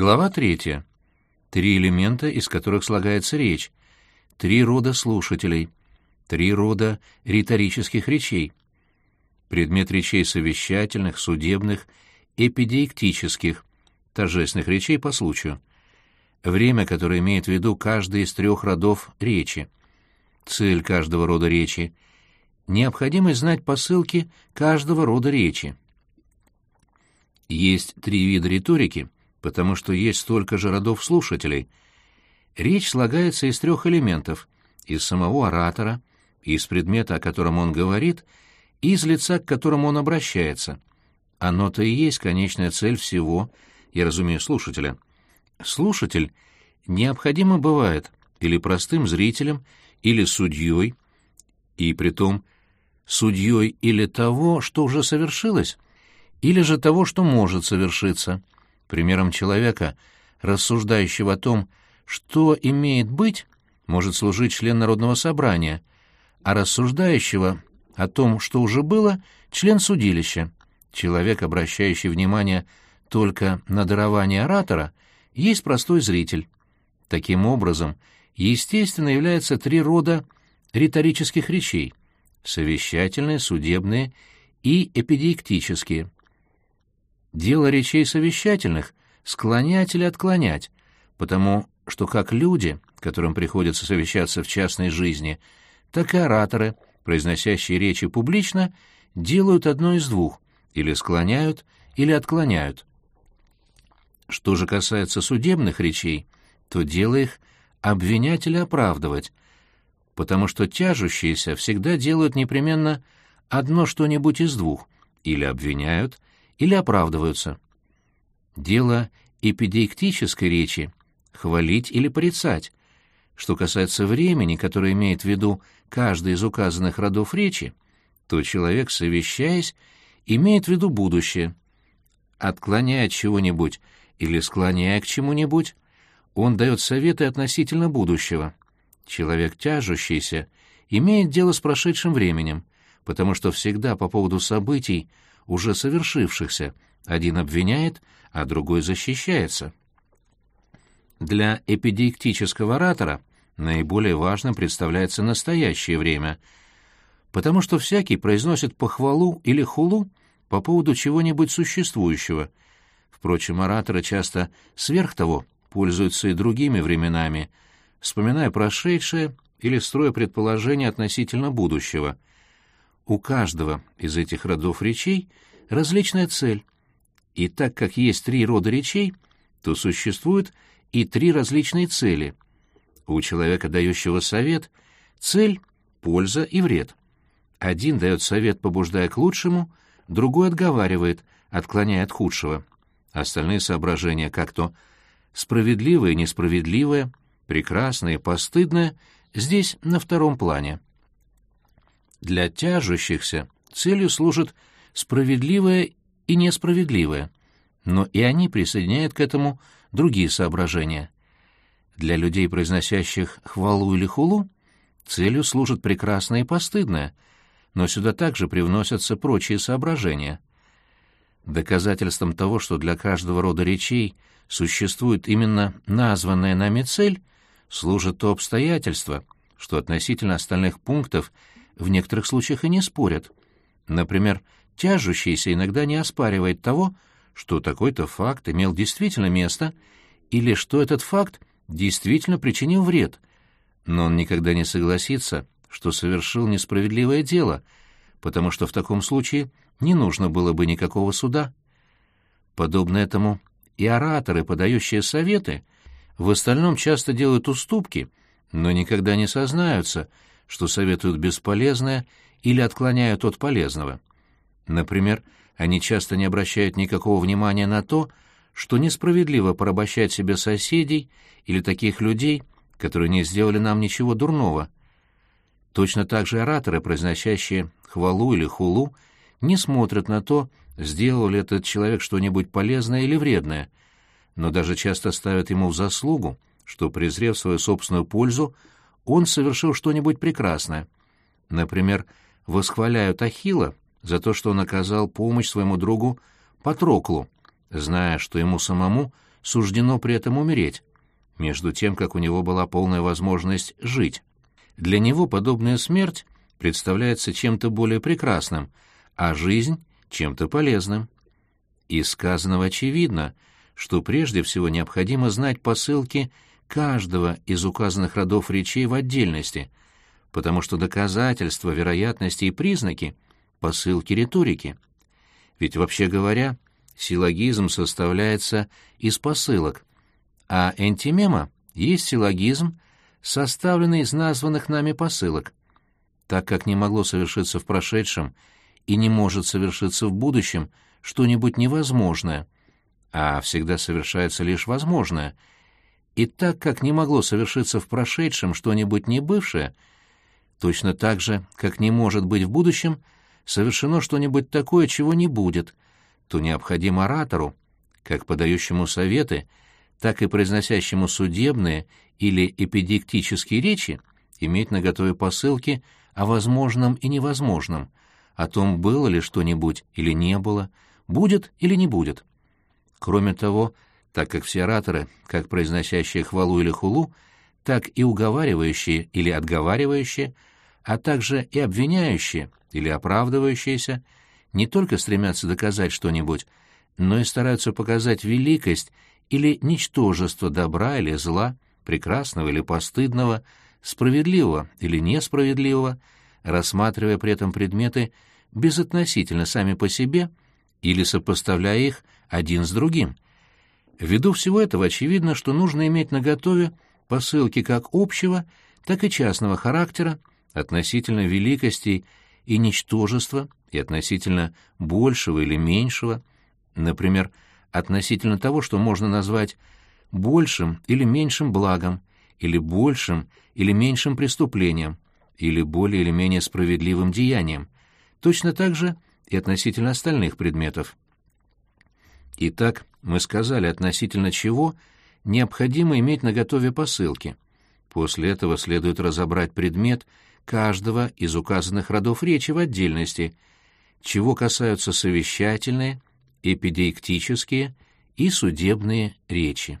Глава третья. Три элемента, из которых слагается речь. Три рода слушателей. Три рода риторических речей. Предмет речей совещательных, судебных, эпидиектических, торжественных речей по случаю. Время, которое имеет в виду каждый из трех родов речи. Цель каждого рода речи. Необходимость знать посылки каждого рода речи. Есть три вида риторики — потому что есть столько же родов слушателей. Речь слагается из трех элементов — из самого оратора, из предмета, о котором он говорит, и из лица, к которому он обращается. Оно-то и есть конечная цель всего, я разумею, слушателя. Слушатель необходимо бывает или простым зрителем, или судьей, и притом судьей или того, что уже совершилось, или же того, что может совершиться — Примером человека, рассуждающего о том, что имеет быть, может служить член Народного собрания, а рассуждающего о том, что уже было, член судилища. Человек, обращающий внимание только на дарование оратора, есть простой зритель. Таким образом, естественно являются три рода риторических речей — совещательные, судебные и эпидиектические — Дело речей совещательных — склонять или отклонять, потому что как люди, которым приходится совещаться в частной жизни, так и ораторы, произносящие речи публично, делают одно из двух — или склоняют, или отклоняют. Что же касается судебных речей, то дело их обвинять или оправдывать, потому что тяжущиеся всегда делают непременно одно что-нибудь из двух — или обвиняют, или оправдываются. Дело эпидиектической речи — хвалить или порицать. Что касается времени, которое имеет в виду каждый из указанных родов речи, то человек, совещаясь, имеет в виду будущее. Отклоняя от чего-нибудь или склоняя к чему-нибудь, он дает советы относительно будущего. Человек, тяжущийся, имеет дело с прошедшим временем, потому что всегда по поводу событий уже совершившихся, один обвиняет, а другой защищается. Для эпидиктического оратора наиболее важным представляется настоящее время, потому что всякий произносит похвалу или хулу по поводу чего-нибудь существующего. Впрочем, ораторы часто сверх того пользуются и другими временами, вспоминая прошедшее или строя предположения относительно будущего — у каждого из этих родов речей различная цель. И так как есть три рода речей, то существует и три различные цели. У человека, дающего совет, цель — польза и вред. Один дает совет, побуждая к лучшему, другой отговаривает, отклоняя от худшего. Остальные соображения, как то справедливое и несправедливое, прекрасное и постыдное, здесь на втором плане. Для тяжущихся целью служит справедливое и несправедливое, но и они присоединяют к этому другие соображения. Для людей, произносящих хвалу или хулу, целью служит прекрасное и постыдное, но сюда также привносятся прочие соображения. Доказательством того, что для каждого рода речей существует именно названная нами цель, служит то обстоятельство, что относительно остальных пунктов – в некоторых случаях и не спорят. Например, тяжущийся иногда не оспаривает того, что такой-то факт имел действительно место, или что этот факт действительно причинил вред, но он никогда не согласится, что совершил несправедливое дело, потому что в таком случае не нужно было бы никакого суда. Подобно этому и ораторы, подающие советы, в остальном часто делают уступки, но никогда не сознаются — что советуют бесполезное или отклоняют от полезного. Например, они часто не обращают никакого внимания на то, что несправедливо порабощать себе соседей или таких людей, которые не сделали нам ничего дурного. Точно так же ораторы, произносящие хвалу или хулу, не смотрят на то, сделал ли этот человек что-нибудь полезное или вредное, но даже часто ставят ему в заслугу, что, презрев свою собственную пользу, он совершил что-нибудь прекрасное. Например, восхваляют Ахилла за то, что он оказал помощь своему другу Патроклу, зная, что ему самому суждено при этом умереть, между тем, как у него была полная возможность жить. Для него подобная смерть представляется чем-то более прекрасным, а жизнь — чем-то полезным. Из сказанного очевидно, что прежде всего необходимо знать посылки каждого из указанных родов речей в отдельности, потому что доказательства, вероятности и признаки — посылки риторики. Ведь, вообще говоря, силлогизм составляется из посылок, а энтимема есть силлогизм, составленный из названных нами посылок. Так как не могло совершиться в прошедшем и не может совершиться в будущем что-нибудь невозможное, а всегда совершается лишь возможное, и так как не могло совершиться в прошедшем что-нибудь небывшее, точно так же, как не может быть в будущем совершено что-нибудь такое, чего не будет, то необходимо оратору, как подающему советы, так и произносящему судебные или эпидиктические речи, иметь наготове посылки о возможном и невозможном, о том, было ли что-нибудь или не было, будет или не будет. Кроме того, так как все ораторы, как произносящие хвалу или хулу, так и уговаривающие или отговаривающие, а также и обвиняющие или оправдывающиеся, не только стремятся доказать что-нибудь, но и стараются показать великость или ничтожество добра или зла, прекрасного или постыдного, справедливого или несправедливого, рассматривая при этом предметы безотносительно сами по себе или сопоставляя их один с другим. Ввиду всего этого очевидно, что нужно иметь наготове посылки как общего, так и частного характера относительно великостей и ничтожества и относительно большего или меньшего, например, относительно того, что можно назвать большим или меньшим благом, или большим или меньшим преступлением, или более или менее справедливым деянием, точно так же и относительно остальных предметов. Итак, мы сказали, относительно чего необходимо иметь наготове посылки. После этого следует разобрать предмет каждого из указанных родов речи в отдельности, чего касаются совещательные, эпидейктические и судебные речи.